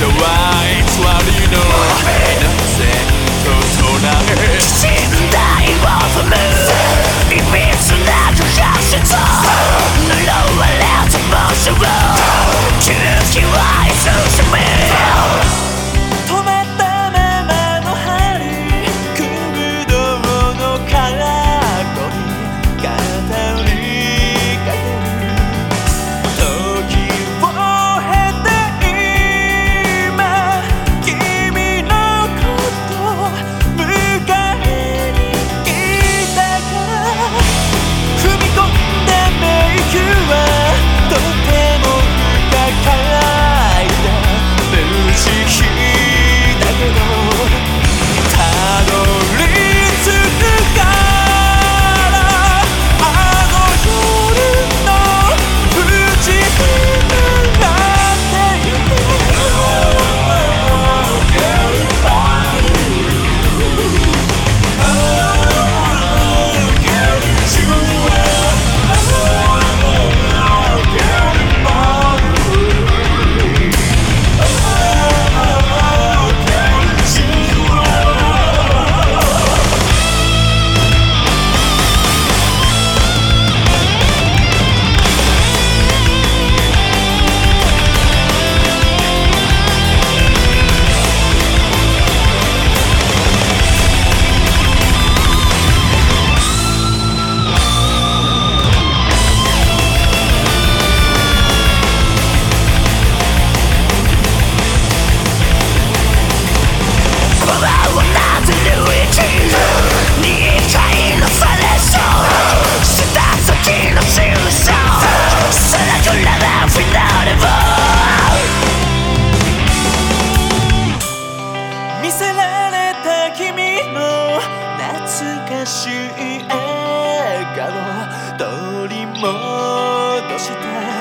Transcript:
者は偽りのなぜと唱え信頼を踏むいびつなる発射と呪われた場所を勇気は進めかしい笑顔取り戻した。